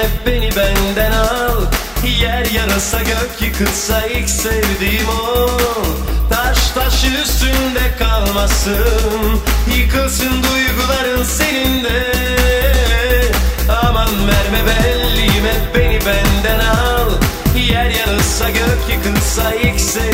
hep beni benden al. Yer yarasa gök yıkılsa ilk sevdiğim o. Taş taş üstünde kalmasın. Yıkılsın duyguların senin de. Aman verme belliğime beni benden al. Yer yarılsa gök yıkılsa ilk sevdiğim o.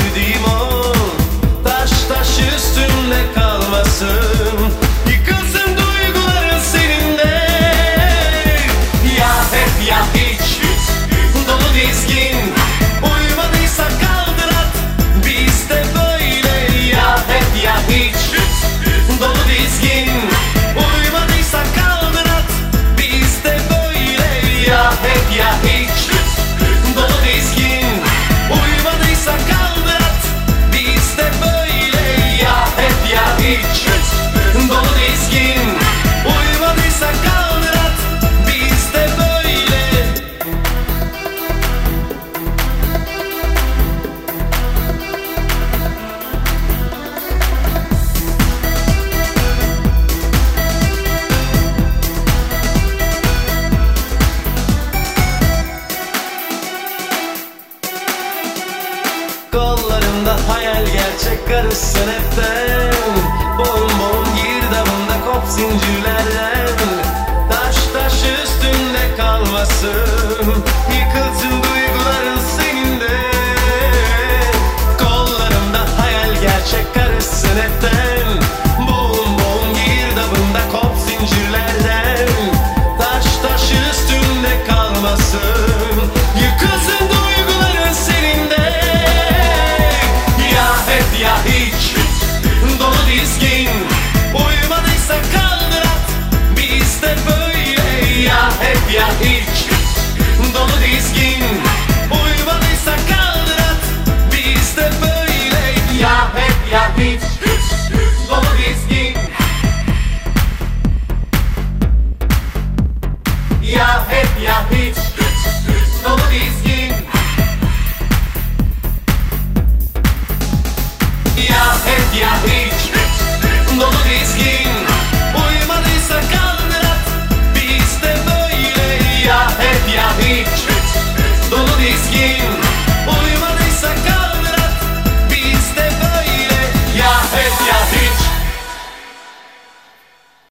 Gerçek karışsın hepten. Boğum boğum gir damında kop zincirlerden. Taş taş üstünde kalmasın. ya hep ya hiç. Dolu dizgin. Ya hep ya hiç.